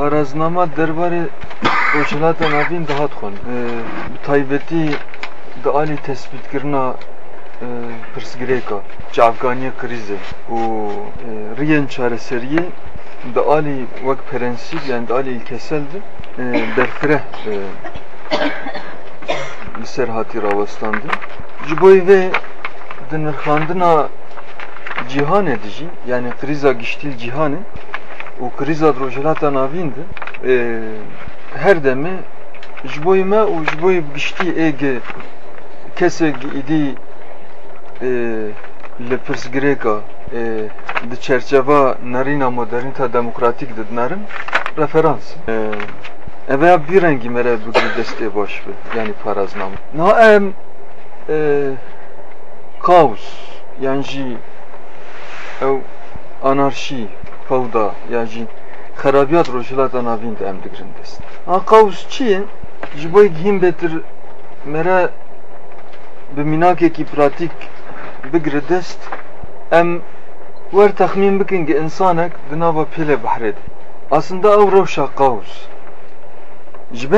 Paraznama derbarê rojhilata navîn dihat xwend. Bi taybetî di alî tespîtkirina pirsgirêka çavkaniya krîzê û riyên çareseriyê di alî wek prensîp yani di alî ilkesel de derfireh li ser hatî rawestandin. Ji bo vê di nirxandina cîhanê de jî yani krîza giştîl cîhanê û krîza rojhilata navîn de her demê ji bo me û ji bo giştî êgê kesek îdî li pirsgirêka di çerçeva nerîna modernîta demokratîk de dinarin referans. Ev ya bir rengî mere bigirî destê baş be yani parazname. Na em kaos yan jî ew fewda ya jî xerabiyat rojhilata navîn de em digirin dest. Ha kaos çi ye? Ji bo gihîn bêtir mere bi mînakekî pratik bigire dest em wer texmîn bikin ki insanek di nava pêlê behrê de. Aslında ew rewşa kaos. Ji?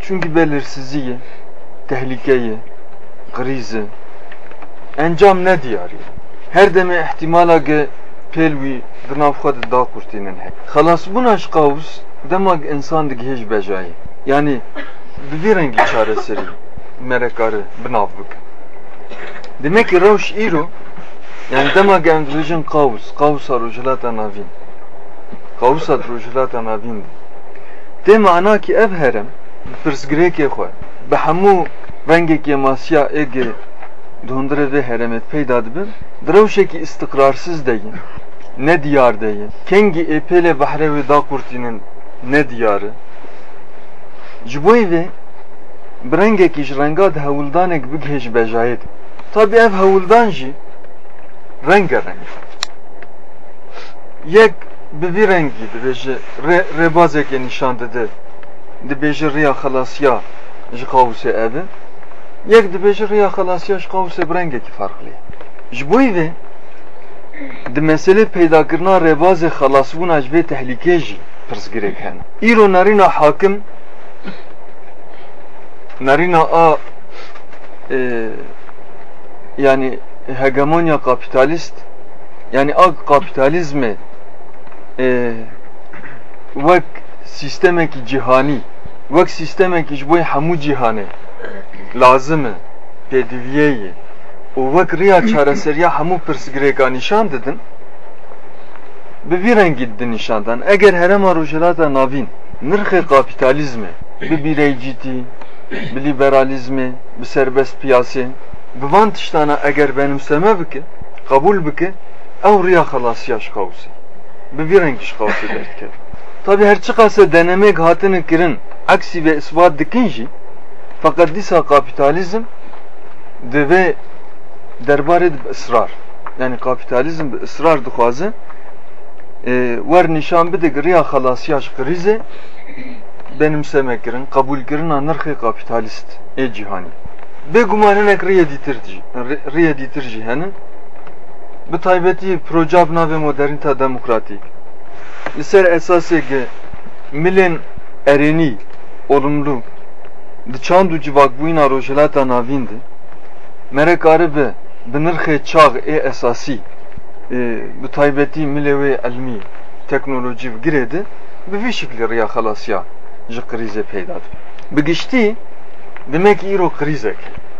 Çünkü belirsizliği, tehlikeyi, krizi, encam ne diyarı? Her deme ihtimala ge pelvi dinav xwe da kurtinin hek. Xalas buna kaos demak insan dige hiç becayı. Yani bi vî rengî çareserî bikin. Demek ki rewş îro yani demek em dibêjin kaos, kaosa rojhilata navîn. Kaosa rojhilata navîn de. Tê mana ki ev herem pirsgirêkê xwe bi hemû rengekê masiya êgê dondire vê heremet peyda dibin istiqrarsız deyin ne diyar ê pêlê behrê wê da kurtînin ne diyarı? Ji bo vê bi rengekî ji renga di hewildanek bigihê ji bejayê de tabi ev hewildan jî rengarenk yek bi vî rengî dibêje rêbazekê nîşan dide. Dibêje riya xelasiya ji qawsê ev. E yek dibêje riya xelasiya ji qawsê bi rengekî farqlî ji di meselê peydakirina rêbazê xelasbûna ji vê tehlîkê jî pirsgirêk hene îro nerîna hakim nerîna a yani hegemonya kapitalist yani ag kapitalizmi e, vek sistemeki cihani vek sistemeki ji bo hemû cîhanê lazim wek riya çareseriya hemû pirsgirêka nîşan didin bi vî rengî didin nîşan dan eger herema rojhilata navîn nirxê kapitalizmê bi bireycîtî bi liberalizmê bi serbest piyasê bi van tiştana eger benimseme bike kabul bike ew riya xelasiya ji qawsê bi vî rengî ji qawsê derdikeve tabi her çi qase denemek hatine kirin. Aksî ve isbat dikin jî fakat dîsa kapitalizm di vê derbarê dibe ısrar yani kapitalizm bi ısrar dixwaze e, wer nîşan bide giriya xelasiya e ji qrizê benimsemekirin, kabulkirina nirxê kapitalist ê cîhanî. Bêguman hinek rêya dîtir rêya dîtir jî henin. Bi taybetî proca navê modernîta demokratîk. Li ser esaseke milên erênî, olumlu, di çand û civakbûyîna rojhilata navîn de, mere karibe بنرخي تشاغ اي اساسي بطيبتي ملوي علمي تكنولوجي بجريد بفي لريا ريا خلاص يا جي قريزة بيداد بقشتي دمك ايرو قريزك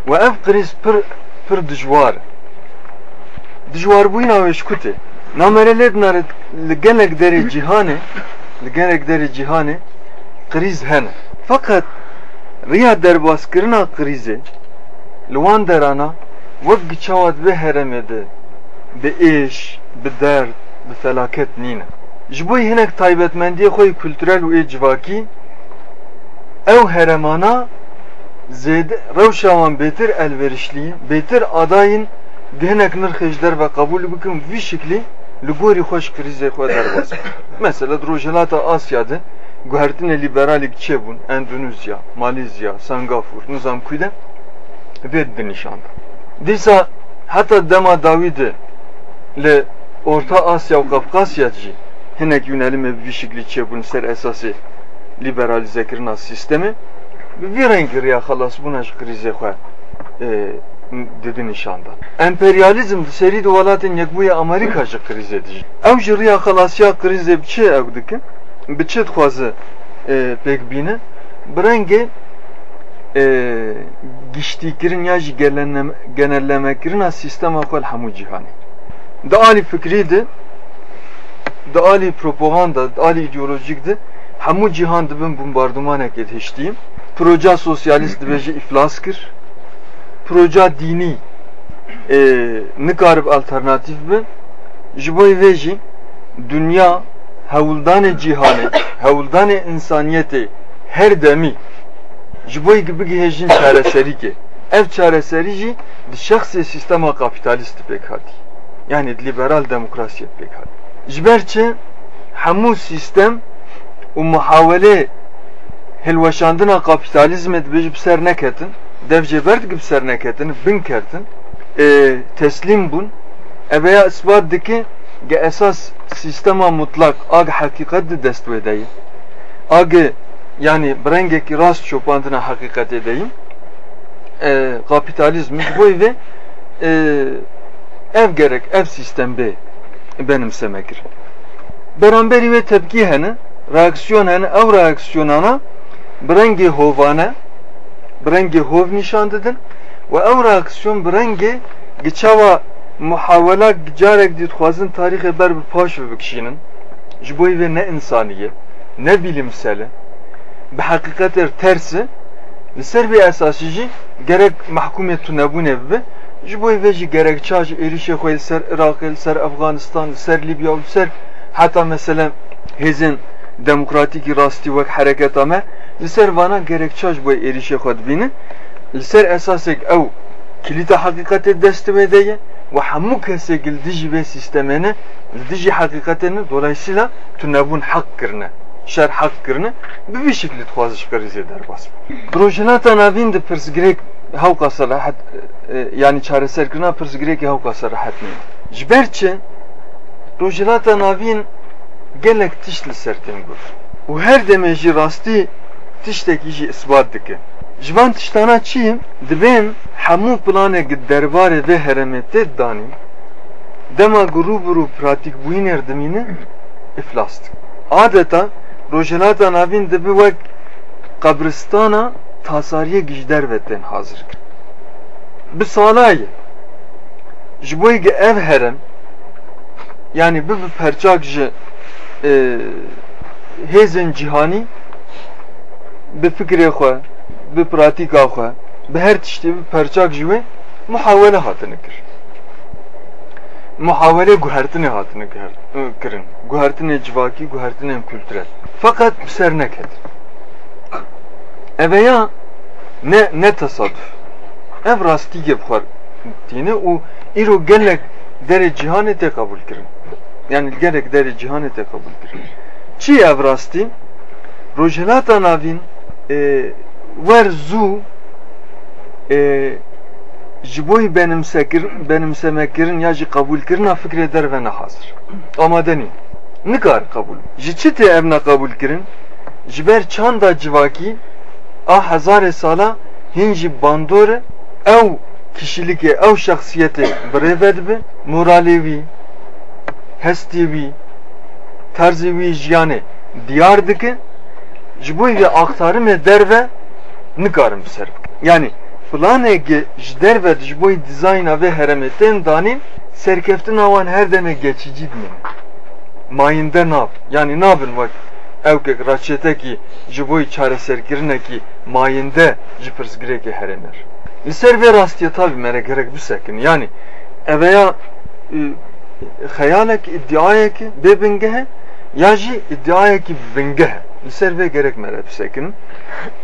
واف قريز بر بر دجوار دجوار بوين أو اشكوتي نامره لد نارد لگنگ در جهانه لگنگ در جهانه قریز فقط ريا در باز کرنا قریزه لوان درانه giçawa dibe heremê de bi êş bi derd bi felaket nîne. Ji bo hinek taybetmendiyê xwe kültürel û ê civakî ew heremana zêde rewşa wan bêtir elverişlî bêtir adayên dihinek nirxê ji ve kabul bikin vî şeklî li gorî xwe ji krîzê xwe derbas mesela di rojhilata Asya'da guhertinê liberalîk çêbûn Endonezya, Malezya, Singapur nizam ku de vê dinîşanda dîsa heta dema Dawî de li Orta Asya û Kafkasya jî hinek yönelim bir şekilde çebun ser esası liberalize kirna sistemi bir rengi riya halas buna krize xwe e, dedi nişanda. Emperyalizm seri duvalatın yekbuya Amerika ji krize dij. Ev ji riya halasya krize biçe ev dikin. Biçe dixwaze e, pek bine. Brenge e, giştikirin ya ji genellemekirin a sistema xwe hemû cihani. Da ali fikriydi, da ali propaganda, da ali ideolojikdi. Hemû cihan dibin bombardımanek yetiştiğim. Proje sosyalist dibêje iflas kir. Proje dini e, nikarib alternatif bin. Ji bo jî dünya hewldanê cîhanê, hewldanê insaniyetê her demî ji bo yê bigihêjin çareserîkê. Ev çareserî jî di şexsê sistema kapitalist pêk hatî. Yani liberal demokrasiyet pêk hatî. Ji ber çi hemû sistem û muhawele hilweşandina kapitalizmê dibêje bi ser neketin, dev jêber bi ser neketin, bin kertin, teslim bun, eveya isbat dike ge esas sistema mutlak ag hakikat de dest yani brengeki rast çopantına hakikat edeyim. E, kapitalizm bu ve e, ev gerek ev sistemde benimsemektir. Beramberi ve tepki hene, reaksiyon hene, ev reaksiyonana brengi hovane, brengi hov nişan dedin ve ev reaksiyon brengi geçava muhavela carek didxwazin tarihe ber bi paş ve bikşinin. Ji ne insaniye, ne bilimseli, bi hakikatir tersi li ser vê esasî jî gerek mehkumê tunebûnê bibe ji bo vê jî gerekça ji êrişê xwe li ser Iraqê li ser Efganistan li ser Libya li ser heta mesela hêzên demokratîkî rastî wek hereketa me li ser vana gerekça ji bo êrişê xwe dibînin li ser esasek ew kilîta hakikatê dest wê de ye ve hemû kesek li dijî vê sîstemê ne li dijî hakikatê hak kirine şer hak kırne bir bir şekilde tuazı çıkarız eder bas. Projinata navin de pers gerek havka sarahat yani çareser kırna pers gerek havka sarahat ne. Jberçe projinata navin gelek tişli sertin gur. Bu her demeji rasti tiştekî jî isbat dike. Ji van tiştana çi dibên hemû planek derbarê vê herêmê tê danî dema ku rûbirû pratikbûyînê dimîne iflas dik. Adeta navîn dibe wek qabristana tasariyê gijderve tên hazir kir. Bi salayê ji bo yê ev herem yani bi bi perçak ji hêzên cîhanî bi fikrê xwe bi pratîka xwe bi her tiştê bi perçak ji wê hatine kir muhawele guhertinê hatine kirin guhertinê civakî guhertinên kültürel. Fakat bi ser neketin eveya ne ne tesadüf ev rastî bixwar tîne û îro gelek derê cihanê te kabul kirin. Yani gelek derê cihanê te kabul kirin. Çi ev rastî? Rojhelata navîn e, ver zu e, ji boy benimsekir, benimsemekirin ya ji kabul kirin fikir eder ve ne hazır. Ama deni. Nikar kabul. Ji çi te ev ne kabul kirin? Ji çanda civaki a hazar sala hinci bandore ev kişilike ev şahsiyeti bireved bi moralevi hestivi tarzivi jiyane diyar dike ji bo vê axtarîmê derve nikarim bi ser bikim yani planekê ji derve ji bo dizayna vê heremê tên danîn serkeftina her demek geçici dimîne mayinde nav yani nabin vak evkek raçetekî ji bo çareserkirinekî mayinde ji pirsgirêkê heremer. Li ser vê rastiye tabi mere gerek bisekin yani eveya xeyalek iddiayekî bê bingehe ya jî iddiayekî bingehe ser ve gerek mere bisekin.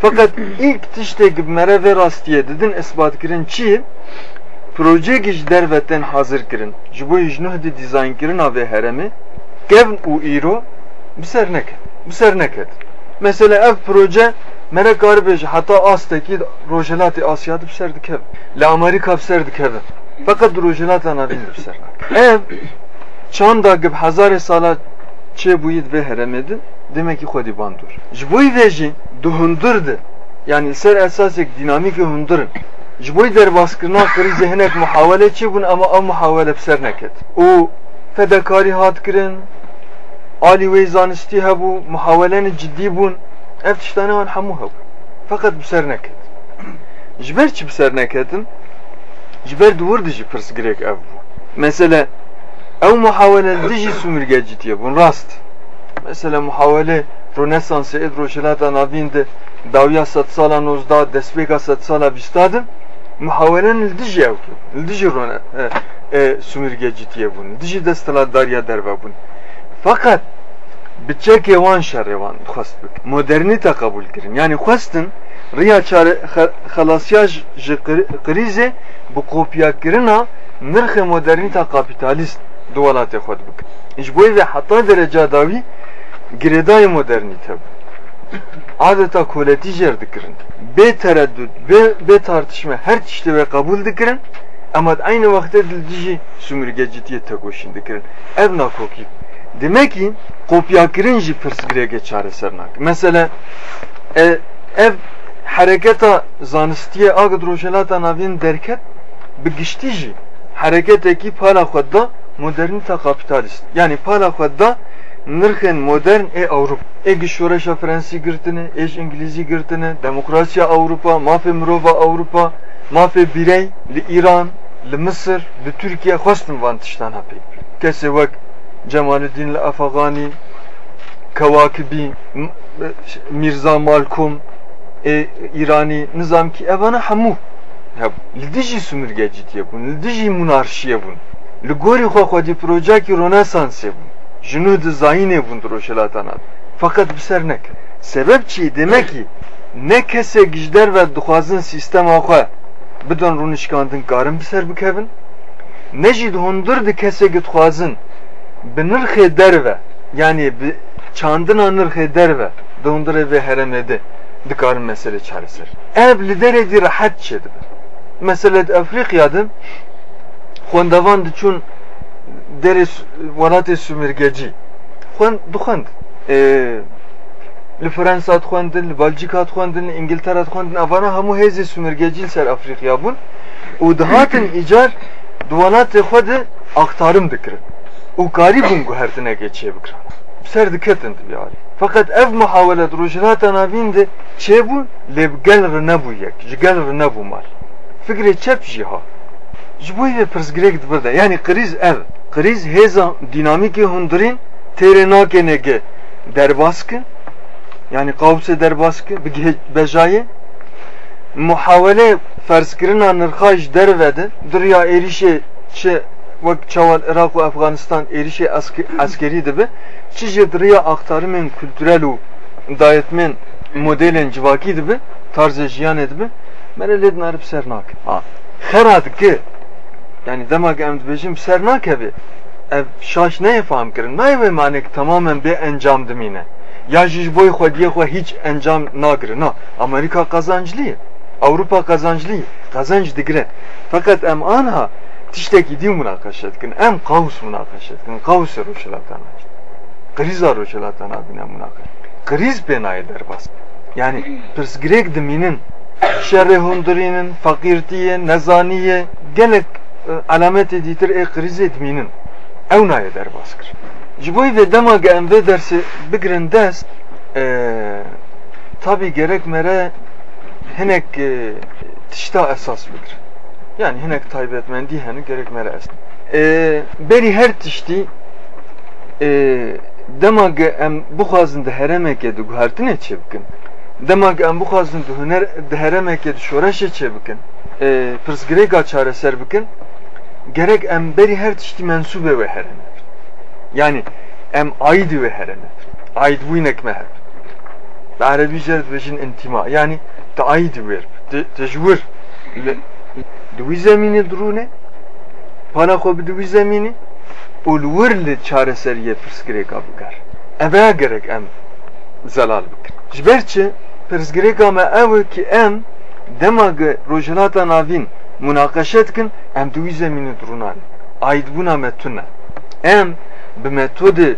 Fakat ilk tişteki mere ve rastiye dedin ispat kirin çi proje giş derveten hazır kirin. Jibo ijnuhdi dizayn kirin ave heremi gevn u iro biser neket. Biser neket. Mesela ev proje mere garbej hatta astaki rojelati Asya'da biser dikev. La Amerika biser dikev. Fakat rojelati anavin biser Ev çanda gibi hazar sala çe buyid ve heremedin demek ki xwedî bandur. Ji bo ve jî duhundirdi. Yani ser esasek dinamik hundurun. Ji bo derbaskirina krîzê hinek muhawele çêbûn ama ev muhawele bi ser neket. û fedekarî hat kirin, alî wê zanistî hebû, muhawelên ciddî bûn, ev tiştanê wan hemû hebû. Fakat bi ser neket. Ji ber çi bi ser neketin? Ji ber duwir dijî pirsgirêk ev bû. Mesela ev muhawele dijî sumîrgecîtiye bûn rast. Mesela muhawele Rönesansê ed roşelata navîn de dawiya sed sala nozda destpêka sed sala bîstadin muhawelen li dijî ew li dijî rone sumîrgecîtiye bûn li dijî desthilatdariya derve bûn. Fakat bi çekê wan şerê wan dixwest bik. Modernîte qebûl kirin. Yani xwestin riya çare xelasiya ji krîzê bi kopyakirina nirxê modernîta kapitalîst di welatê xwe dibikin. Ji bo ve heta dereca dawî girêdayê modernîte bû. Adeta koleti jêr dikirin. Bê tereddüt, bê, bê tartışma her tiştê ve kabul dikirin. Ama aynı vaxtê dil dijî sumîrgecîtiye tegoşîn dikirin. Ev nakokî. Demek ki kopyakirin jî pirsgirêge çareser nak. Mesela e, ev hareketa zanistiye agd rojelata navîn derket bi giştî jî hareketekî pala xwedda modernîta kapitalist. Yani pala xwedda nirxên modern ê Avrupa. Ê gişoreşa Fransî girtine, êj İngilîzî girtine, demokrasiya Avrupa, mafê mirova Avrupa, mafê birey li İran, li Mısır, li Türkiye xwestin van tiştan hepê. Kesê wek Cemaluddin li Afagani, Kewakibi, Mirza Malkum, e, İrani nizam ki evana hemû hebû. Li dijî sumîrgecîtiye bûn, li dijî monarşiye bûn. Li gorî xwe xwedî projekî Rönesansê bûn. Zayînê bûn di roşelatan Fakat bi ser nekir. Sebep çi demek ki ne kesek ji derve dixwazin sîstema xwe bidon rûnişkandin karin bi ser bikevin ne jî hundir di kesekî dixwazin bi nirxê derve yani bi çandina nirxê derve di hundirê vê heremê dikarin mesele çareser. Ev li derê rahat çedibe. Mesela Afrika'da xwendevan diçûn li Fransa dixwendin li Belçika dixwendin li İngiltere dixwendin evana hemû hêzê sumîrgecî ser Afrikaya bûn. Û dihatin îcar di welatê xwe de aktarım dikirin. Û karî bûn guhertinekê çê bikirin. Ser diketin dibiyarî fakat ev muhawelet rojilata navîn de çêbû lê bi gel re nebû yek ji gel re nebû mal. Fikrê çep jî ha ji bo vê pirsgirêk dibir de yani kriz ev kriz hêza dinamîkê hundirîn têrê nake nege derbaskı yani kavse derbaskı bi bejayê muhawele ferzkirina nirxa ji derve de diriya êrişê çi wek çawan Irak û Afganistan êrişê askerî dibe çi ji diriya aktarımên kültürel û dayetmên modelên civakî dibe tarzê jiyanê dibe mere lê dinarî bi ser nake xera yani demek em dibêjin bi ser nakeve ev şaş neye faham kirin? Nayê manek tamamen bê encam dimîne ya ji boy xwediyê xwe hiç encam nagirin na Amerika kazanclıyı Avrupa kazanclıyı kazanç digire fakat em anha tiştekî dî münakaşe dikin em qavs münakaşe dikin qavs roşelatana kriza roşelatana bine münakaşe kriz pê nayê derbas. Yani pirsgirêk dimînin şerê hundirînin fakirtiye nezaniye gelek alametê dîtir ê krizê dimînin ew nayê derbas kir ji bo vê dema ge em vê dersê dest tabi gerek mere hinek tişta esas bigir. Yani hinek taybetmendi hene gerek mere es. Beri her tişti dema ge em bixwazin di heremekê di guhertinê çê bikin dema ge em bixwazin di huner di heremekê di şoreşê çê bikin pirsgirêka çareser bikin gerek em her tiştî mensûbê ve hereme yani em aid ve hereme aid bûynek me hep bi Erebî jê dibêjin intima. Yani te aid ver te ji wir di wî zemînê dirûne pana di wî zemînê û li wir li çareseriyê pirsgirêka bikar ev gerek em zelal bikin ji ber çi? Pirsgirêka me ew e ki em dema ge rojhilata di wî zemînê dirûnan aid bûna me tune em bi metodê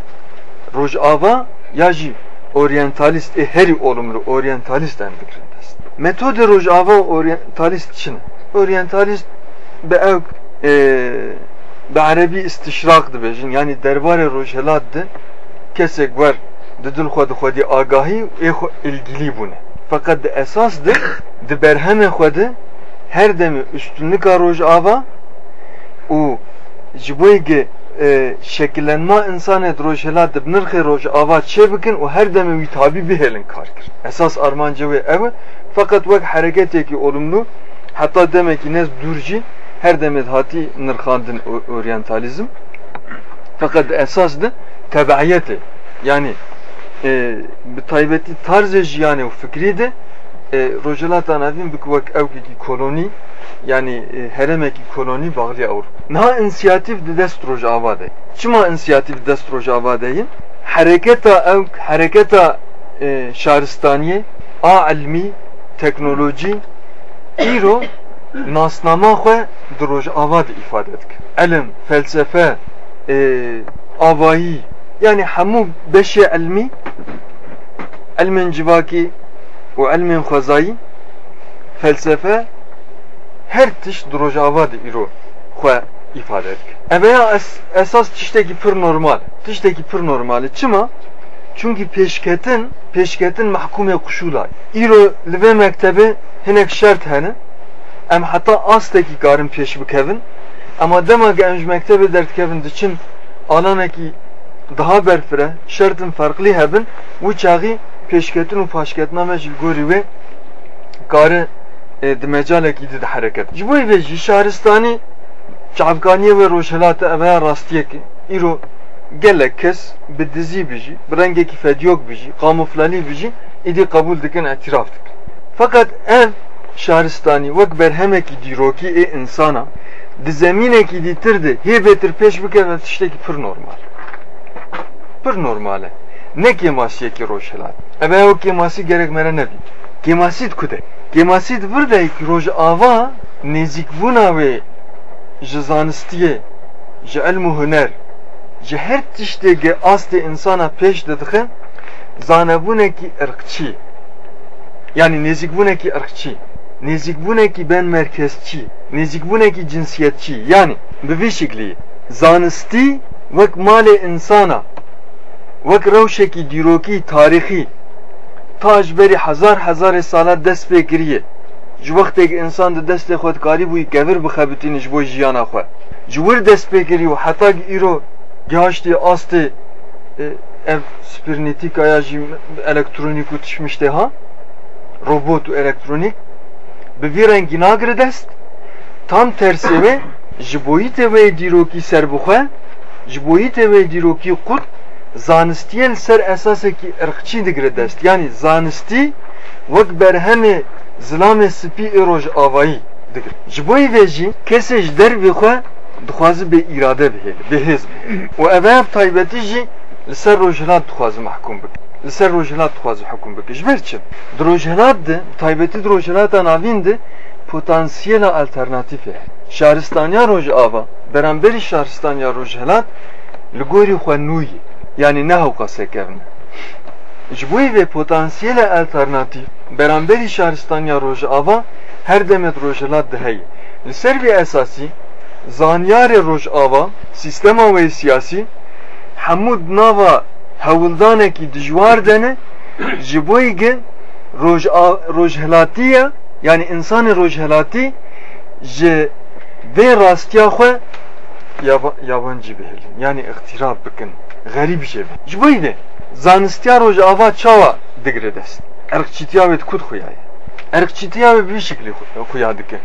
rojava ya jî oryantalist e heri olumlu oryantalist en fikrindesin. Metode rojava oryantalist için oryantalist be ev e, be Arabi istişrak dibêjin yani derbarê rojhelat de kesek var di dil xwe di xwedî agahî ê ilgilî bûne. Fakat di esas de di berhemê de her demê üstünlüka rojava û ji bo yê e, şekillenma insanet rojhelat dib nirxê rojava çê bikin û her demê wî tabî bihêlin kar kir. Esas armanca wê ev fakat wek hereketێkî olumlu heta demekî nez dûr jî her demet hati nirxandin oryantalizm fakat esas de tebaiyeti yani e, bi taybeti tarz jiyane û fikrî de rojelata navîn bi wek evkekî kolonî yani e, heremekî kolonî bağlı awr niha inisiyatif di dest rojava de çima inisiyatif dest rojava deyin hareketa ev hareketa e, şaristaniye a ilmi teknoloji îro nasnama xwe di rojava de ifade dike elim felsefe e, avayî yani hemû beşê ilmî ilmên civakî û ilmên xwezayî felsefe her tişt di rojava de îro xwe ifade dike ev ya es, esas tiştekî pir normal. Tiştekî pir normal çima? Çünkü peşketin peşketin mahkume kuşulay îro li vê hinek şert hene. Em heta astekî karin pêş bikevin. Ama dema ge em ji mektebê derdikevin diçin alanekî daha berfire şertin farklı hebin û çaxî pêşketin û paşketina me ji gorî wê kare e, di mecalekî de hareket. Ji bo vê jî şaristanî çavkaniyê ve rojhelata eveya rastiyekî. Îro gelek kes bi dizî bijî bi rengekî fedyok bijî kamuflanî bijî îdî kabul dikin etiraf dikin. Fakat ev şaristanî wek berhemekî dîrokî ê insana di zeminekî dîtir de hêbêtir pêş bikeve tiştekî pir normal. Pir normal ne kemasiyekî rojhilat ev ew kemasî gerek mere nebî kemasî ku de kemasî vir de rojava nêzîkbûna wê ji zanistiyê ji ilm û huner ji her tiştekî astê insana pêş didixe zanebûnekî irqçî yani nêzîkbûnekî irqçî nêzîkbûnekî ben merkezçî nêzîkbûnekî cinsiyetçî yani bi vî şeklî zanistî wek malê insana tarîxî ta ji berî hezar hezarê salat dest pê kiriye ji wextekî insan di destê xwedkarî bûyî kevir bixebitîne ji bo jiyana xwe ji wir dest pê kirî û heta îro gihaştê astê ev spirnetîkaya jî elektronîk û tişmiştê ha robot û elektronîk bi vî rengî nagire dest tam tersê wê ji boyîtê wê dîrokî serbixwe ji boyîtê wê dîrokî zanistiyê li ser esasekî irqçî digire dest yani zanistî wek berhemê zilamê spî ê roj avayî digire ji bo vê jî kesê ji dervê xwe dixwaze bê îrade bihêle bêhêz û ev ev taybetî jî li ser rojhilat dixwaze mehkûm bike li ser rojhilat dixwaze hukûm bike ji ber çi di rojhilat de taybetî di rojhilata navîn de potansiyela alternatîf yani ne hewqa sekevne ji bo vê potansiyela alternatîv beramberî şaristaniya rojava her demet rojhilat de heye li ser vê esasî zaniyarê rojava sîstema wê siyasî hemû nava hewildanekî dijwar dene ji bo ge rojhilatiya yani insanê rojhilatî ji vê rastiya yab yabancı bir helim. Yani ihtirar bıkın. Garip şey. Cübeyde. Zanistiyar hoca ava çava digredest. Erkçitiyavet kut huyayı. Erkçitiyavet bir şekli huyadıkı.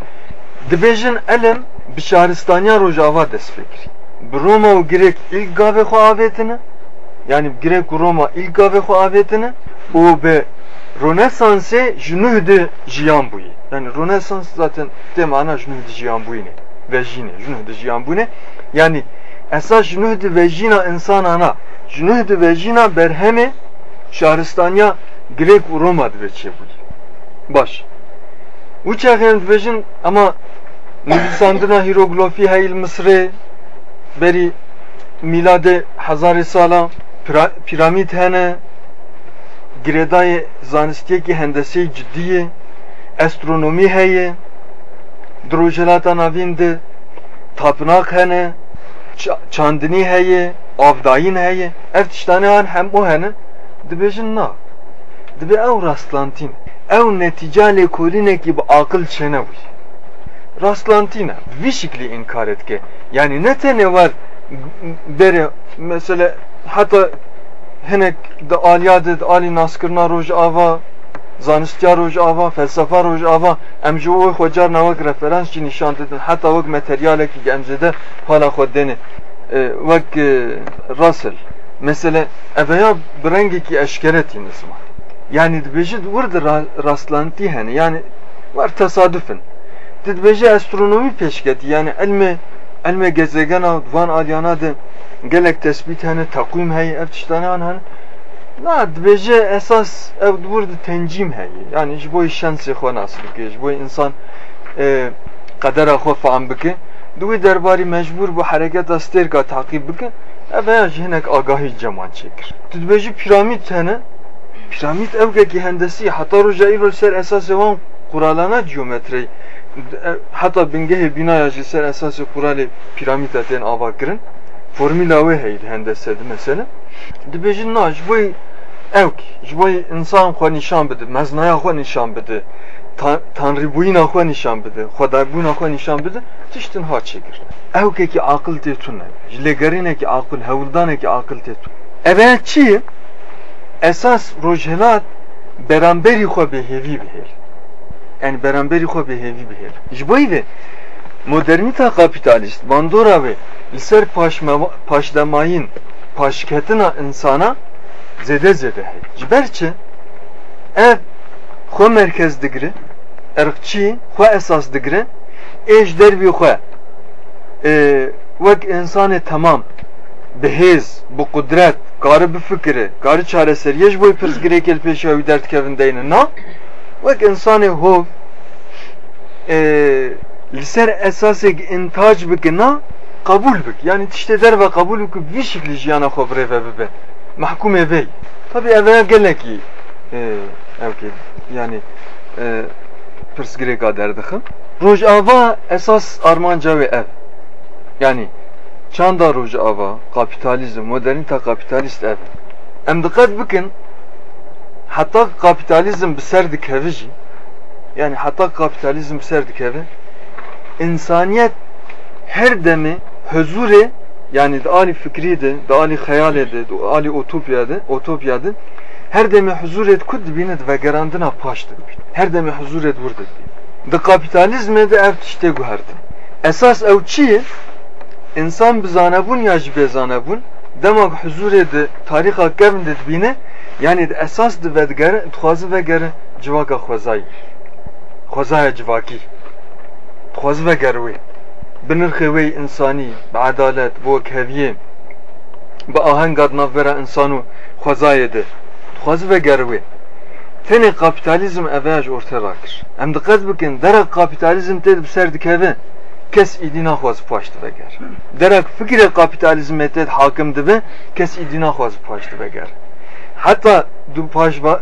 Dibejin elem bişaristaniya hoca ava dest fikri. Roma u Grek ilk gave xo avetini yani Grek Roma ilk gave xo avetini o be Rönesans'e jünuhde jiyan buyi. Yani Rönesans zaten temana jünuhde jiyan buyi ne jîne ji nuh de jiyan bûne yani esas di vejina insanana di vejina berheme şahristanya Grek û Roma dibeçe bûye baş. Û çaxên dibêjin ama nivîsandina hîroglofî heyl Misrê berî mîladê hezarê sala Pira- piramit hene giredayê zanistiyekî hendeseyî ciddi ye astronomî heye di rojelata navîn de tapınak hene ça- çandinî heye avdayîn heye ev tiştanehan hem o hene dibêjin na dibe ew rastlantîn ew netica lêkolînekî bi aqil çene bû rastlantîne vî şiklî inkar etke yani ne tene var bere mesela hatta hinek de aliyad de ali naskirna roj ava zanistya roj ava felsefa roj ava em ji o xocar navak referans jî nîşan didin heta wek materyalekî em zêde hala xwe denê wek Russell mesela eveya bi rengekî eşkeretî nisma yani dibêjit wir di rastlantî hene yani var tesadüfün. Dibêje astronomî yani elmê elmê gezegena van alyana de gelek tespit hene takvim heye ev tiştanan hene na dibêje esas ev wir di tencîm heye. Yani ji bo şensê xwe nas bike ji bo insan e, qedera xwe fehm bike. Di wê derbarî mecbûr bu hereketa stêrka takîb bike ev ya ji hinek agahî ceman çêkir tu dibêjî piramîd hene piramîd evkekî hendesî heta roja ser esasê wan quralana geometrî heta bingehê binaya ji ser esasê quralê piramîda tên ava kirin formüla wê heyî hendese di mesela dibêjin na ji evk ji bo insan xwe nîşan bide meznaya xwe nîşan bide tanrîbûyîna xwe nîşan bide xwedarbûna xwe nîşan bide tiştin ha çêkir evkekî aqil tê tune ji lêgerînekî aqil hewildanekî aqil tê tune ev çi ye? Esas rojhelat beramberî xwe bêhêvî bihêl. Yani beramberî xwe bêhêvî bihêl. Ji bo ve modernîta kapitalist bandora ve li ser paşdemayîn paşketina insana zede zede. Hey ji ber çi? Ev xwe merkez digire erkçî xwe esas digire êj dervî xwe. Wek insanê temam bihêz bi qudret karı bifikire karı çareseriye ji bo pirsgirêkê li pêşa wî derdkevin deyne na? Wek insanê hov li ser esasek intac bike na? Kabul bik yani tişte derve kabul bik vî şiklî jiyana xwe birêve bibe mahkumê vê tabi ev gelekî evkê yani pirsgirêka derdixin rojava esas armanca wê ev. Yani çanda rojava kapitalizm modernita kapitalist ev. Em dikkat bikin hatta kapitalizm bi ser dikeve jî. Yani hatta kapitalizm bi ser dikeve insaniyet her demi huzure yani ali fikri de de ali hayal de de ali utopya de utopya de. Her demi huzur et kud binet ve garandına paştı her demi huzur et vurdu de kapitalizme de ev tişte guhardı esas ev çi? İnsan bizanebun ya ji bezanebun demak huzur de tariha kevin de bine. Yani esas de vedger tuhazı ve gere civaka xwezay. Xwezaya civaki. Tuhazı ve gerwi بنرخ وی انسانی به عدالت بو کهویه به آهنگات نافبرا انسانو خوزایه ده خوز و گروه تنه kapitalizm evaj ortaya kir. Em dikkat bikin derek kapitalizm ted ser dikeve kes idina xwaz paştı veger. Derek fikre kapitalizm ted hakim dibe kes idina xwaz paştı veger. Hatta du paş ba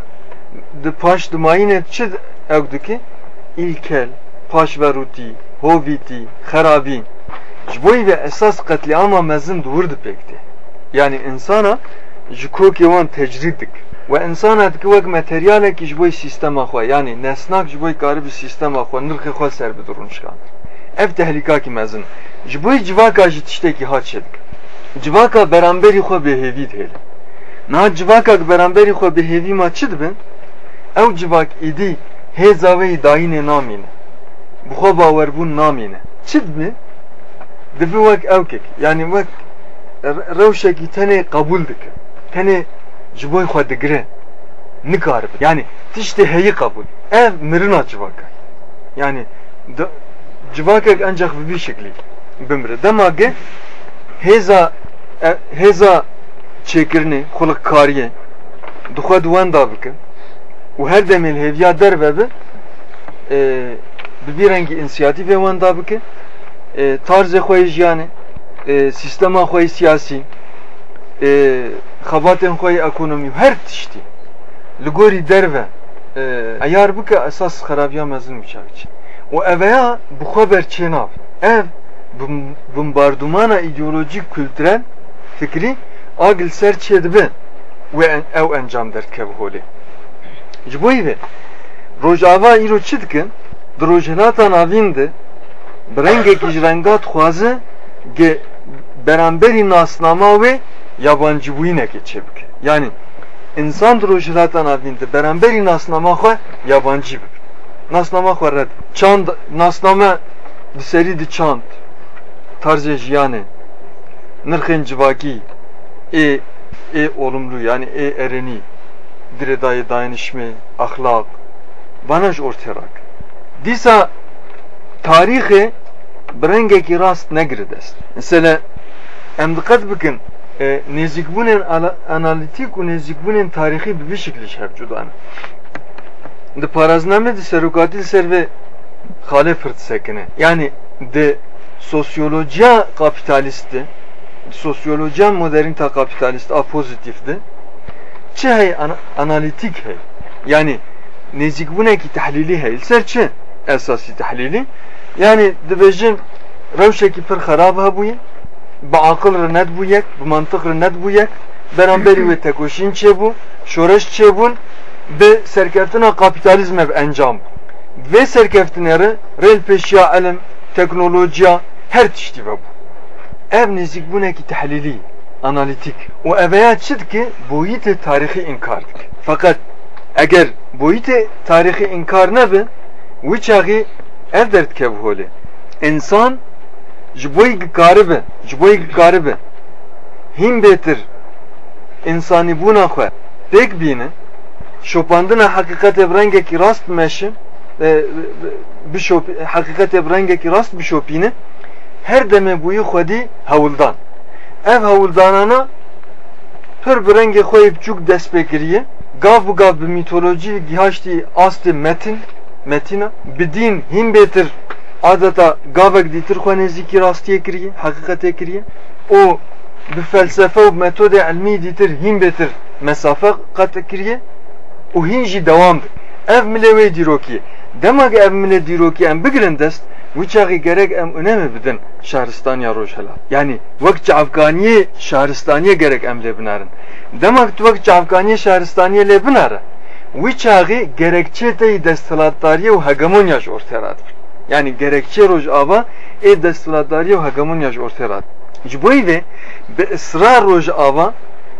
du paş du mayine çi evdiki ilkel paş veruti hoviti xerabi jboy ve esas katliama mezin durdu pekti. Yani insana jikoki wan tecridik ve insana dik vek materyale ki jboy sistema xwe yani nesnak jboy karı bir sistema xwe nirxi xwe ser bi durun çıkan. Ev tehlika ki mezin. Jboy civaka ji tişteki haçedik. Civaka beramberi xwe behevi değil. Na civaka beramberi xwe behevi ma çid bin? Ev civak idi hezave dayine namine. بخوا باوربون نامینه چید می دبی وک اوکک یعنی وک روشکی تنه قبول دکه تنه جبوی خود دگره نکار yani tişte heyi kabul ev mirina civaka yani civaka ancak bir şekli bimre demage heza heza çekirni kulak kariye duha duvan da bike و her demel hevya derve be bi bir rengi inisiyatif wan da bike e, tarzı xwe jiyane e, sistema xwe siyasi e, xebatên xwe yê ekonomî her tiştî li gorî derve eyar bike esas xerabiya mezin bıçakçı. O eveya bu xwe berçênav. Ev bombardımana ideolojik kültürel fikri agil ser çê dibe ve ew encam derkev holê. Ji bo ve rojava îro çi rojhilata navîn de bi rengekî ji renga dixwaze ge beramberî nasnama wê yabancîbûyînekê çêbike. Yani insan di rojhilata navîn de beramberî nasnama xwe yabancî bike. Nasnama xwe red. Çand nasname di serî di çand tarzı jiyanê nirxên civakî ê ê olumlu yani ê erenî dirêdayê dayanışma, ahlak bana ji ortaya rak. Dîsa tarîxê bi rengekî rast negire dest. Mesela em diqet bikin e, nêzîkbûnên analîtîk û nêzîkbûnên tarîxî bi vî şeklî ji hev cuda ne. Di paraznamê di serokatî ser vê xalê. Yani di sosyolojiya kapitalisti, sosyolojiya modernita kapitalist, a pozitifti. Çi hey an analitik hey. Yani nezik bune ki tahlili hey. Ser çi esası tahlili? Yani dibejin revşeki pir xarab habuye. Ba akıl rınet bu yek, bu mantık rınet bu yek. Beramberi ve tekoşin çebu, şoreş çebun ve serkeftina kapitalizm ev encam. Ve serkeftinleri rel peşya ilim, teknolojiya her tişti ve bu. Ev nezik bu ne ki tahlili, analitik. O evaya çıt ki boyutu tarihi inkardık. Fakat eğer boyutu tarihi inkar ne çağı ev dert kevholi. İnsan jboy garibe, jboy garibe. Him betir insani buna xwe tek bine şopandına hakikat evrengeki rast meşin bişop hakikat evrengeki rast bişopine her deme buyu xwedî hewildan. Ev hewildanana pir bi rengê xwe yê biçûk dest pê kiriye. Gav bi gav bi metin, metina. Bi dîn hîn bêtir adeta gavek dîtir xwe nêzîkî rastiyê kiriye, haqiqetê kiriye. O bi felsefe û metodê ilmî dîtir hîn bêtir mesafe qet kiriye. û hîn jî dewam Ev milê wê dîrokî. Demek ev milê dîrokî em bigirin dest وچاقی gerek em önemi bidin şahristaniya rojhela. Yani vak çavkaniye şahristaniye gerek em le binarin. Demek tu vak çavkaniye şahristaniye le binare. Viçağı gerekçe de destilattariye ve hegemonyaj ortaya radır. Yani gerekçe roj ava e destilattariye ve hegemonyaj ortaya radır. Ciboy ve be ısrar roj ava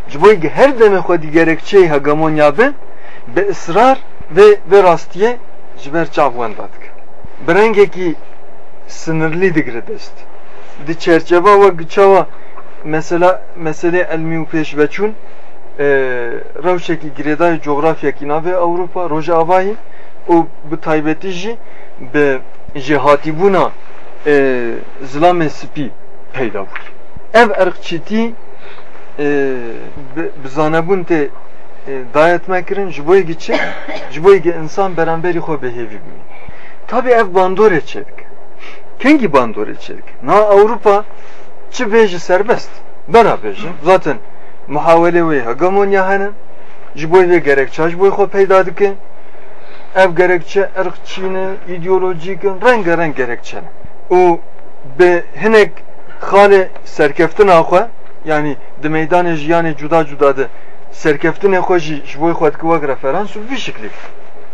ciboy her deme xwedî gerekçe hegemonya be be ısrar ve ve rastiye ciber çavwan dadık. Brengeki sınırlı digre dest. Di çerçeve ve gıçava mesela mesele peş e, revşeki gireday coğrafya kinave Avrupa roja avayı o bu taybeti ji be jihatibuna e, zlame spi peyda bur. Ev erkçiti e, bizanebun te e, dayetmek kirin jiboy giçe jiboy ge insan beramberi xo behevi Tabi ev bandor etçedik. Kengi bandor içerik. Na Avrupa çi beji serbest. Bera beji. Zaten muhavele ve hegemonya henin. Ji boy ve gerekçe ji boy xo peyda dike. Ev gerekçe ırkçine, ideolojikin, rengarenk gerekçe. O be hinek xale serkeftin axwe yani di meydanê jiyanê cuda cuda de serkeftinê xwe jî ji bo xwe dikeve referans û vî şeklî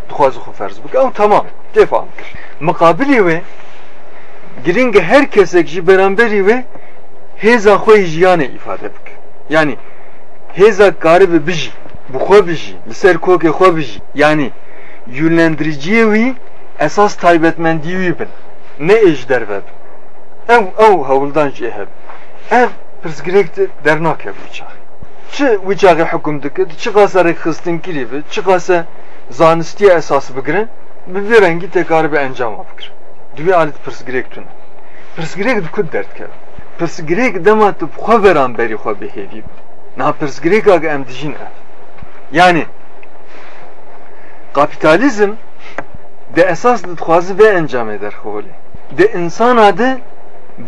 dixwaze xwe ferz bike ew tamam tê fam kir muqabilê wê giringe herkesek ji beramberi ve heza xwe bik. Yani heza karibı biji bu xwe bijî li ser kokê xwe bijî yanî yûlendiriciyê esas taybetmendiyê wî bin ne êj derve bin ew ew hewildan jê ev pirsgirêk de dernake wî çax çi wî çaxê hekum dikir çi qaserek xistin kirî bi çi qase zanistiye esas bigirin bi vê rengî tekarî bi encama bikir di vê alet pirsgirêk tune pirsgirêk diku derdkeve pirsgirêk dema tu xwe beramberî xwe bihêvî بهیوی نه پرسگریک اگه ام دیجین اف yani kapitalizm de esas dixwazi ve encam eder xoli de insan adı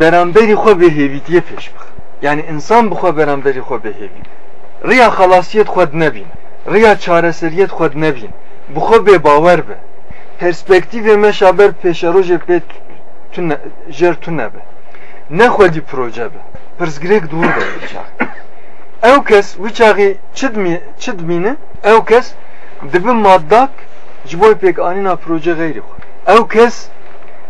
beramberi xwe bêhêvîtiye pêş bix yani insan bi xwe beramberi xwe bêhêvî Riya xalasiyet xwed nebîn. Riya çareseriyet xwed nebîn. Bu xwe bêbawer be. Perspektîvê me şaber pêşerojê pê tune jer tunebe. Ne xwedî proje be. Pirsgirêk dûr be çax. Ew kes wî çaxî çi dimîne? Ew kes dibin maddak ji bo pêkanîna proje xeyrî xwe. Ew kes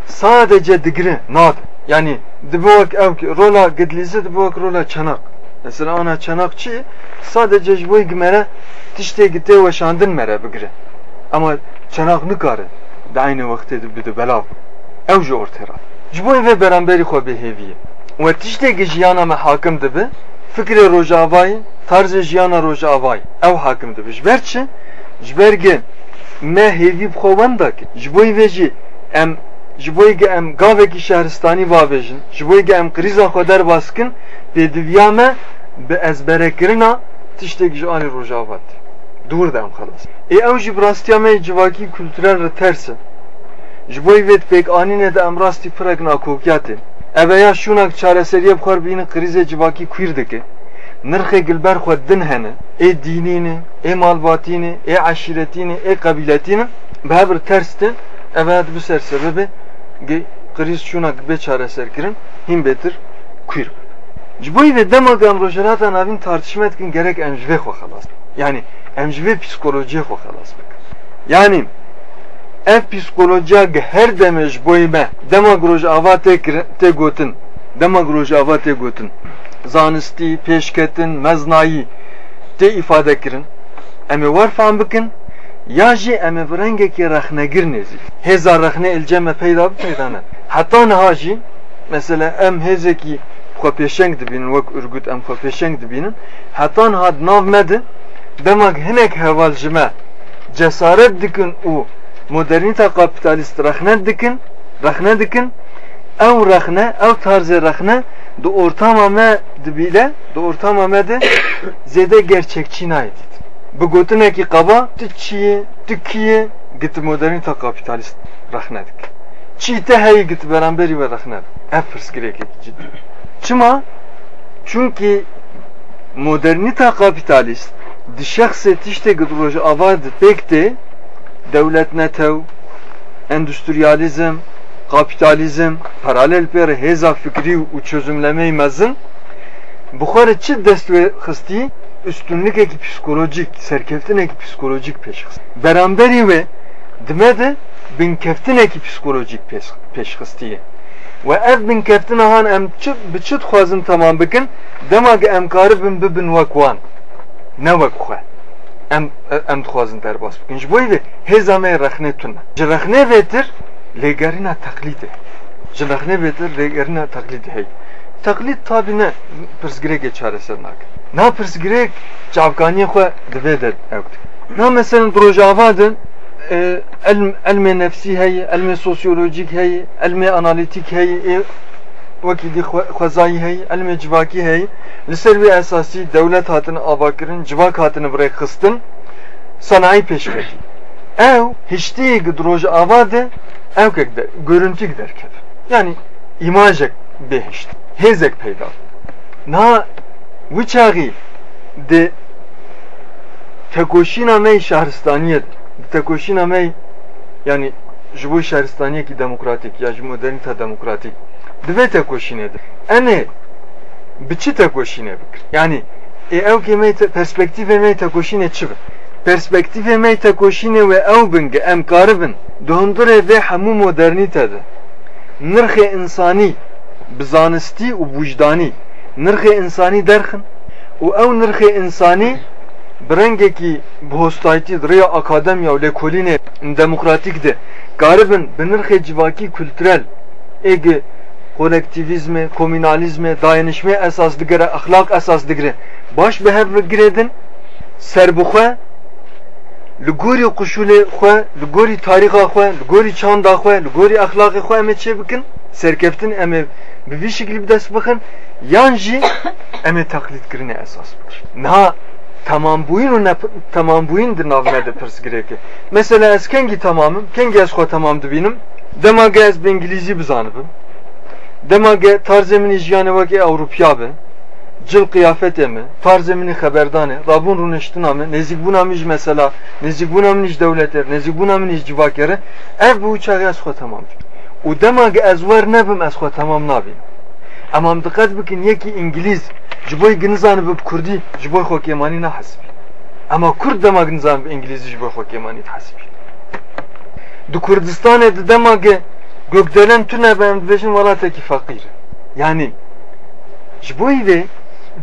sadece digire nad. Yani dibi wek ew rola gidlîze dibi wek rola çanak. Mesela ana çanak çi sadece ji bo gimere tiştê gitê weşandin mere bigire. Ama çanak nikare di aynı wextê bide belav. Ew ji ortera. Ji bo vê beramberî xwe bêhêviye. We tiştekî jiyana me hakim dibe, rojavayê ew hakim dibe. Ji ber çi? Ji ber ge me hêvî bi xwe wendakin. Ji bo vê jî em ji bo ge em gavekî şehristanî vavêjin, ji bo ge em krîza xwe derbaskin, pêdiviya me bi ezberekirina tiştekî ji alî rojava Dûr de em xelas. Rastiya me civakî kültürel re ters e. Ji bo de em rastî pirek. Eveya şunak çareseriye bixwar bînin krîzê civakî kwîr dike. Nirxê gilber xwe din hene, ê dînî ê malbatî ne, ê eşîretî ne, ê qebîletî ne, bi hev ters de eveya dibi ser sebebê ge kriz şunak bê çareserkirin hîn bêtir kwîr. Ji bo vê dema em rojhelata navîn tartışma etkin gerek em ji vê. Yani em ji vê psikolojiyê xwe. Yani ev psikolojiya her deme ji bo me dema rojava tê gotin dema rojava tê gotin zanistî pêşketin meznayî tê îfade kirin. Em ê werfan bikin ya jî em rengekî rexnegir nêzî hêza rexne ilceme peyda bipeyda ne heta niha jî mesela em hêzekî xwe pêşeng dibînin wek urgut em xwe pêşeng dibînin heta niha di nav me de hinek heval ji cesaret dikin û modernite kapitalist rexne dikin rexne dikin ew rexne ew tarzê rexne di ortama me dibîle di ortama me de zêde gerçekçî nayê dît bi gotinekî qeba tu çiye tu kiye git modernite kapitalist rexne dik. Çî te heyî git beramberî ve rexne ev pirsgirêkê ciddi. Çima çünkü modernite kapitalist di şexsê tiştê git roj ava di pêk tê devlet netev, endüstriyalizm, kapitalizm, paralel per heza fikri u çözümlemeyi mezin, Bukhara çi dest ve hısti üstünlük eki psikolojik, serkeftin eki psikolojik peşhıst. Beramberi ve dime de bin keftin eki psikolojik peşhıstiye. Ve ev bin keftin ahan em biçit xwazin tamam bikin, dema ki em karibin bibin vekwan. Ne vekwa. Em em dixwazin derbas bikin. Ji bo vê hêza me. Rexne tune ji rexne vêtir lêgerîna teqlîdê ji rexne vêtir lêgerîna teqlîdê hey teqlîd tabî ne pirsgirêkê çareser nakin. Na pirsgirêk çavkaniyê xwe divê de ew na mesela rojava din elmê nefsî heye elmê sosyolojik heye elmê analîtik heye wekî dî xwezayî heye elmê civakî heye li ser vê esasî dewlet hatine avakirin civak hatine birê xistin sanayî pêşketî ew hiştiyê gi diroj ava de ewkek de görüntük derkev yani imajek bêhişt hêzek peyda na wî çaxî di tekoşîna me şehristaniyê di tekoşîna me yani ji bo şehristaniyekî demokratik ya ji modernîta demokratik bi çi tekoşînê bikir yani ê ew kê me perspektîvê me tekoşînê çi be perspektîvê me tekoşînê ve ew bin ge em karibin di hundirê vê hemû modernîte de. Nirxê insanî bi zanistî û wîcdanî nirxê insanî derxin û ew nirxê insanî bi hostaytî rêya akademya û lêkolînê demokratîk de. Karibin bi nirxê civakî kültürel êgê kolektivizme, komünalizme, dayanışma esas digire, ahlak esas digire. Baş behev giredin, xwe, li gorî çanda xwe, li gorî axlaqê xwe em ê çê bikin, serkeftin em ê bi vî şekilî bi dest bixin, yan jî em ê taklîdkirinê esas bikin. Niha tamam buyun ne tamam buyun de pirsgirêkê. Mesela ez kengî tamamım, kengî ez xwe tamam dibînim, dema ge ez bi İngilîzî bizanibim, dema ge tarzê min jîyanê wekî Ewropya be, cil kıyafete mi, farz emini haberdane, Rabbun runeştuna mı, nezik buna mesela, nezik buna devletler, nezik buna mı civakere, ev bu uçağı ez xo tamam. U demage ez var nebim ez xo tamam nabin. Ama dikkat bikin yeki İngiliz, jiboy gnizanı bib Kurdi, jiboy xo kemani ne hasbi. Ama Kurd demag nizan bi İngilizci jiboy xo kemani hasbi. Du Kurdistan'e de demage gökdelen tüne ben beşin valateki fakir. Yani jiboy ve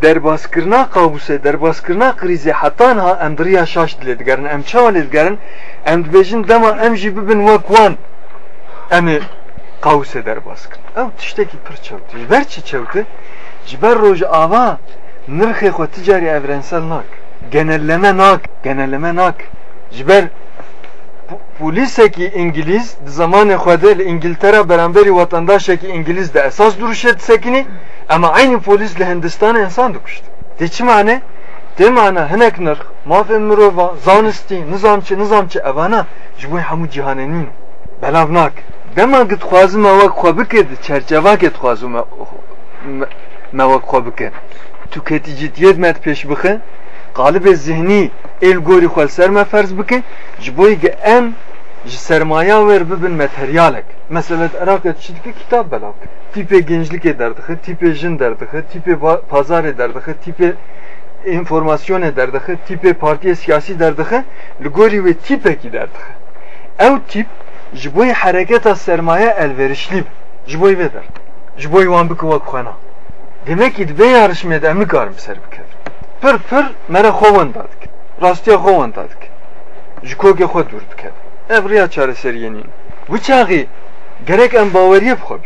derbaskirna kabuse derbaskirna krize hatan ha em diriya şaş diledgerin em çaval edgerin em dibêjin dema em jî bibin wek wan em ê qawse derbaskir ew tiştekî pir çewtî ji ber çi çewtî ji ber roj ava nirxê xwe ticarî evrensel nak genelleme nak genelleme nak. Ji ber polisekî İngiliz di zamanê xwe de li İngiltere beramberî vatandaşekî İngiliz de esas duruşê disekinî ama aynı polis li Hindistan'a insan dikuştu. De çi mane? De mana hinek nirx, mafê mirova, zanistî, nizamçı, nizamçı evana ji bo hemû cîhanê Belav nak. Dema git xwazim ew xwe bike di çerçevakê dixwazim me wek xwe bike. Tu ketî ciddiyet me pêş bixe, qalibê zihnî el gorî xwe ser me ferz em ji sermaya ver bibin materyalek. Mesela Irak'ta çiftki kitap belak. Tipe gençlik ederdi, tipe jin derdi, tipe pazar ederdi, tipe informasyon ederdi, tipe partiye siyasi derdi, ligori ve tipe giderdi. Ev tip jiboy hareketa sermaye elverişli. Jiboy veder. Jiboy wan bikuva kuana. Demek ki be yarışmaya da emmi karım ser bikev. Pır pır mere xovan dadik. Rastiya xovan dadik. Jikoge xwe dur bikev. Evriya çare seriyenin. Bu çağı gerek em baweriye bxwe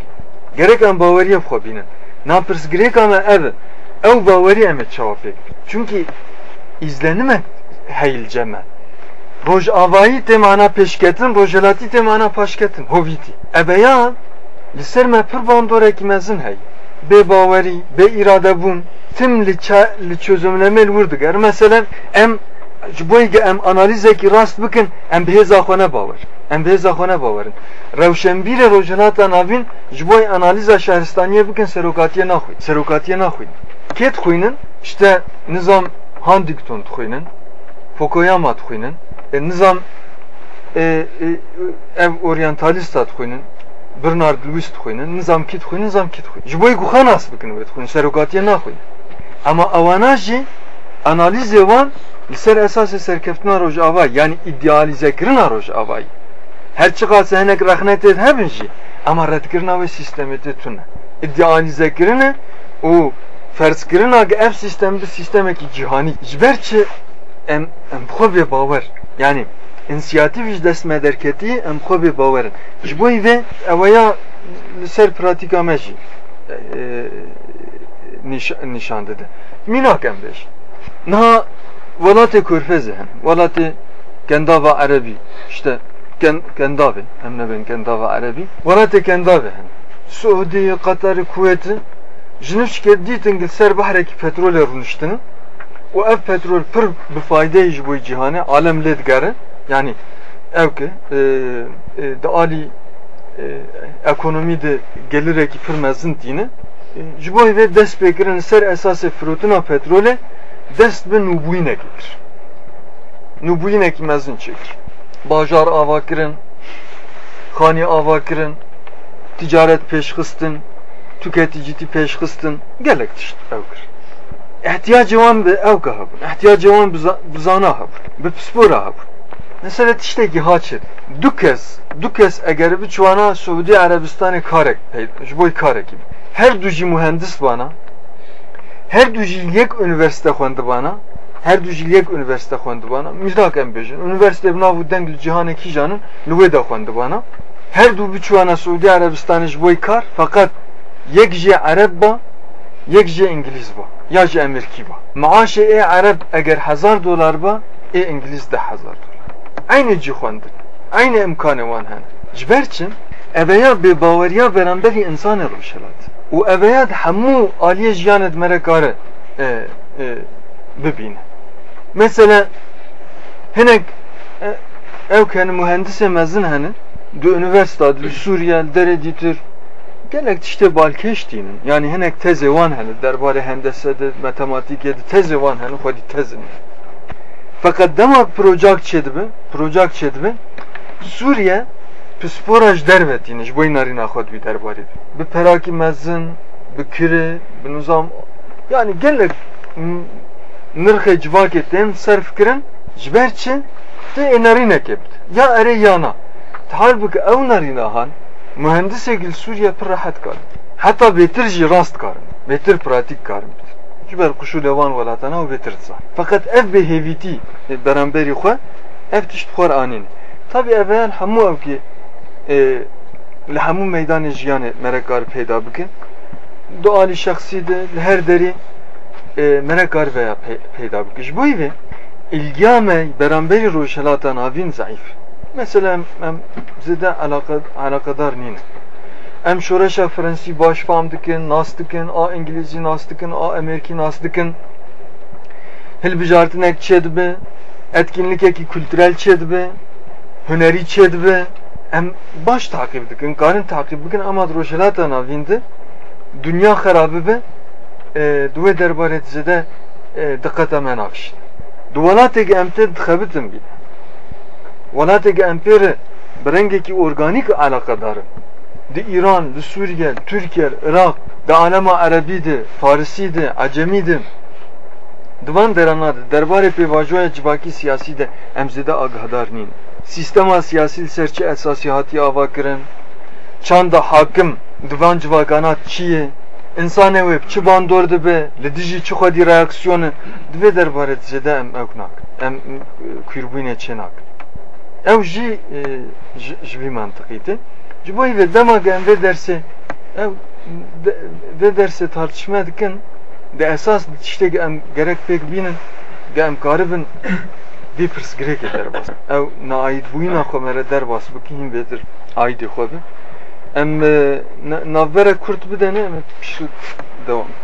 gerek em baweriye bxwe bînin. Napirsgirêka me ev ew bawerî em ê çawafê Çünkü izlenime heyilce me. Rojavayî tê mana pêşketin, rojelatî tê mana paşketin, hovîtî. Ebeya li ser me pir bandorekî mezin hey. Bê bawerî, bê irade bûn, tim li li çözümleme li wir diger. Mesela em bo em analizekî rast bikin, em bi hêza xwe nebawer. Em bi hêza xwe nebawerin. Rewşenbîrê rojhilata navîn ji bo analiza şehristaniyê bikin serokatiye naxwîn. Serokatiye naxwîn. Kê dixwînin? İşte nizam Huntington dixwînin, Fukuyama dixwînin, e, nizam e, e, ev oryantalista dixwînin, Bernard Lewis dixwînin, nizam kî dixwînin, nizam kî dixwînin. Ji bo guxa nas bikin wê dixwînin, serokatiye naxwînin. Ama awana jî analizê wan li ser esasê serkeftina rojavayî yani idealizekirina rojavayî her çıkarsa hinek rahnetet hebin jî ama redkirina ve sistemê tê tune idealizekirine û ferzkirina ki ev sistem bir sistemekî cîhanî ji ber çi em em bê bawer. Yani inisiyatif ji dest me derketî em bê bawerin. Ji bo vê eweya li ser pratika me jî nişan dide mînak em bêj niha welatê Körfezê hin welatê Kendava Erebî işte Kendavê em nebin Kendava Erebî welatê Kendavê hin Suudî, Qatar, Kuveytî Jinişke dîtin ser behrekî petrolê rûniştin û ev petrol pir bi faydeyê ji bo cîhanê alem lê digere yani ev ki e, e, di alî e, ekonomî de gelirekî pir mezin tîne ji bo vê dest pêkirin ser esasê firotina petrolê bi nûbûyînekê kir nûbûyînekî mezin çêkir bajar ava kirin xanî ava kirin ticaret pêşxistin tüketiciti pêşxistin gelek tişt ew kir ihtiyacı wan bi ew ka hebûn ihtiyacı wan bi zana hebûn bi pispora hebûn mesela tiştekî haçir du kes du kes eger biçwana Suudi Arabistanê karek ji bo karekî her du jî mühendis bana her jî yek üniversite xwendibana her du jî yek üniversite xwendibana mizrak em bêjin üniversite bi nav û deng li cîhanê kîjanın li wê de xwendibana her du biçwana Suudi Arabistanê ji bo kar fakat yek jê Arab ba yek jê İngiliz ba ya jê Emirkî ba. Maaşê ê Arab eger hezar dolar ba ê İngiliz de hezar dolar. Aynı xwendin aynı imkanê wan hene ji insanê rojhilat û eveya hemû aliyê jiyanê di me re kare bibîne mesela hinek ew kene mühendisê mezin hene du üniversite di Suriye derê dîtir gelek işte balkeş dinin. Yani henek teze wan hani derbare hendesede, matematikede teze wan hani xwedî tezin. Fakat dema projek çedibe, projek çedibe Suriye bo narîna xwe dibî derbarê de. Bi perakî mezin, bi kirê, bi nizam yani gelek m- nirxê civakê tên serf kirin ji ber çi? Te ê narînekê bide. Ya erê ya na. Halbuki ew narîna han mühendisekî li Sûriye pir rehet karin. Heta bêtir jî rast karin. Bêtir pratik karin. Ji ber quşûlê wan welatana û bêtir dizan. Fakat ev bêhêvîtî beramberî xwe ev tişt xwar anîne. Tabi evvel hemû ew ki li hemû meydanê jiyanê merekar peyda bikin. Du alî de her derê e, merekar veya pe, peyda bikin. Ji bo vê ilgiya me beramberî zayıf. Mesela em, zêde alaka, alakadar nîne. Em şoreşa Fransî baş dikin, nas dikin, a İngilîzî nas dikin, a Amerîkî nas dikin. Hilbijartinek çê dibe, etkinlikekî kültürel çê dibe, hunerî çê dibe. Em baş takip dikin, karin takip bikin ama rojhilata navîn de dünya xerabi be e, duve derbarê zêde e, diqeta me nakişin. Du welateke em tê dixebitin bîne. Welateke em pê re bi rengekî organîk alaqadarin. Di İran, di Suriye, Türkiye, Irak, di alema de, Acemî de Divan derana de derbarê pêvajoya civakî siyasî de em zêde agahdar nîn. Sistema siyasî li ser çi esasî hatiye ava kirin? Çanda hakim divan civakana çi ye? İnsanê wê bi çi bandor dibe? Li dijî çi xwedî reaksiyonu divê derbarê zêde em ew nakin. Em e, kûrbûnê çê nakin. Ew jî e, ji- vî mantiqî te. Ji bo vê dema em vê dersê ew vê dersê tartışma dikin de esas tiştekî em gerek pêk bînin de em karibin vê pirsgirêkê derbas. Ew naîdbûyîna xwe mere derbas bikin hîn vêdir aîdê xwe be. Em e, na- navbera Kurt